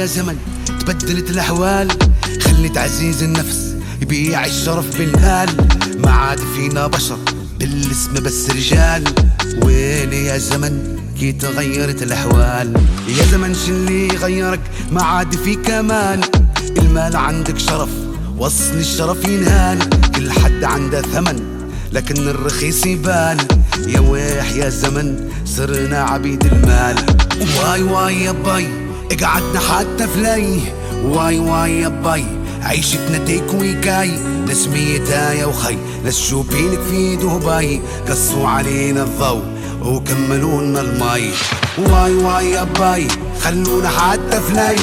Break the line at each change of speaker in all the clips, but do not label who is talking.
يا زمن تبدلت الأحوال. خلت عزيز النفس يبيع الشرف بالمال ما عاد فينا بشر بالاسم بس رجال. ويلي يا زمن كي تغيرت الأحوال؟ يا زمن اللي غيرك ما عاد في كمان المال عندك شرف وصل الشرف ينهان كل حد عنده ثمن لكن الرخيص يبان. يا ويح يا زمن صرنا عبيد المال. واي واي يا باي قعدنا حتى فلاي واي واي يا باي عيشتنا تيك ويكاي ناس ميتها يا وخي ناس shopping في دبي قصوا علينا الضوء وكملوا لنا المي واي واي باي خلونا حتى فلاي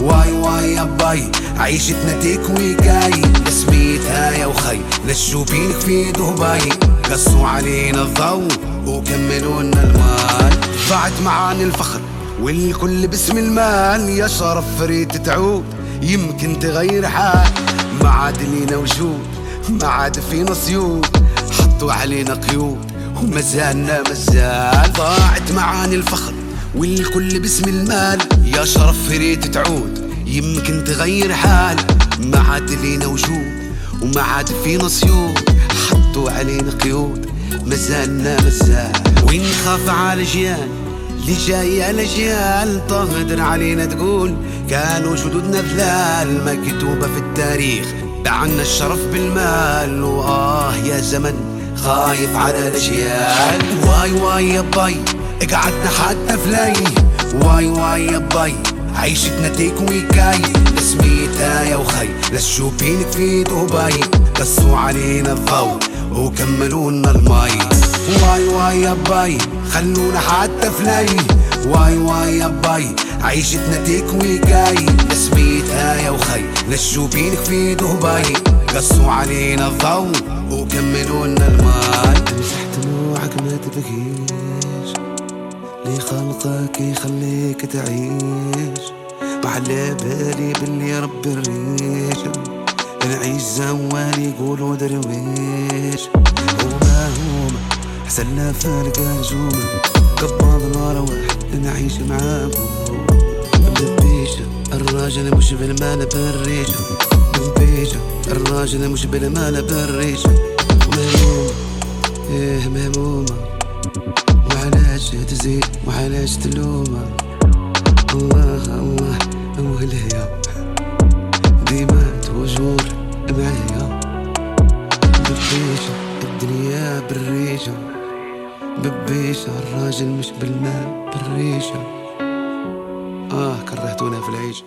واي واي يا باي عيشتنا تيك ويكاي اسميتها يا وخي لل shopping في دبي قصوا علينا الضوء وكملوا لنا المال بعد معاني الفخر والكل باسم المال يا شرف فريد تعود. يمكن تغير حال ما عاد لينا وجود ما عاد فينا صيود. حطوا علينا قيود وما زالنا مازال. ضاعت معاني الفخر والكل باسم المال يا شرف فريد تعود. يمكن تغير حال ما عاد لينا وجود وما عاد فينا صيود. حطوا علينا قيود ما زالنا مازال ونخاف على جيال اللي جاية الأجيال تهدر علينا تقول كانوا جدودنا ذلال مكتوبة في التاريخ بعنا الشرف بالمال. وآه يا زمن خايف على الأجيال. واي واي يا باي قعدنا حتى فلاي واي واي يا باي عيشتنا تيك ويكاي. اسميتها يا وخي لل shopping في دبي. قصوا علينا الضوء وكملوا لنا المي. واي واي يا باي خلونا حتى فلاي واي واي يا باي عيشتنا تيك ويكاي. اسميتها يا وخي لل shopping في دبي. قصوا علينا الضوء وكملوا لنا المال.
مسح دموعك ما تبكيش. لي خلقك يخليك تعيش؟ وعلى بالي باللي رب الريش. نعيش زوال يقولوا درويش. هما حسنا فارق الجوم قبض الارواح نعيش معاكم بالبيشة الراجل مش بالمال بالريشة بالبيشة الراجل مش بالمال بالريشة مهمومة إيه مهمومة. وعلاش تزيد وعلاش تلومة الله الله وليا ديما توجور معايا. بالريشة ببيشة الراجل مش بالمال بالريشة آه كرهتونا في العيش.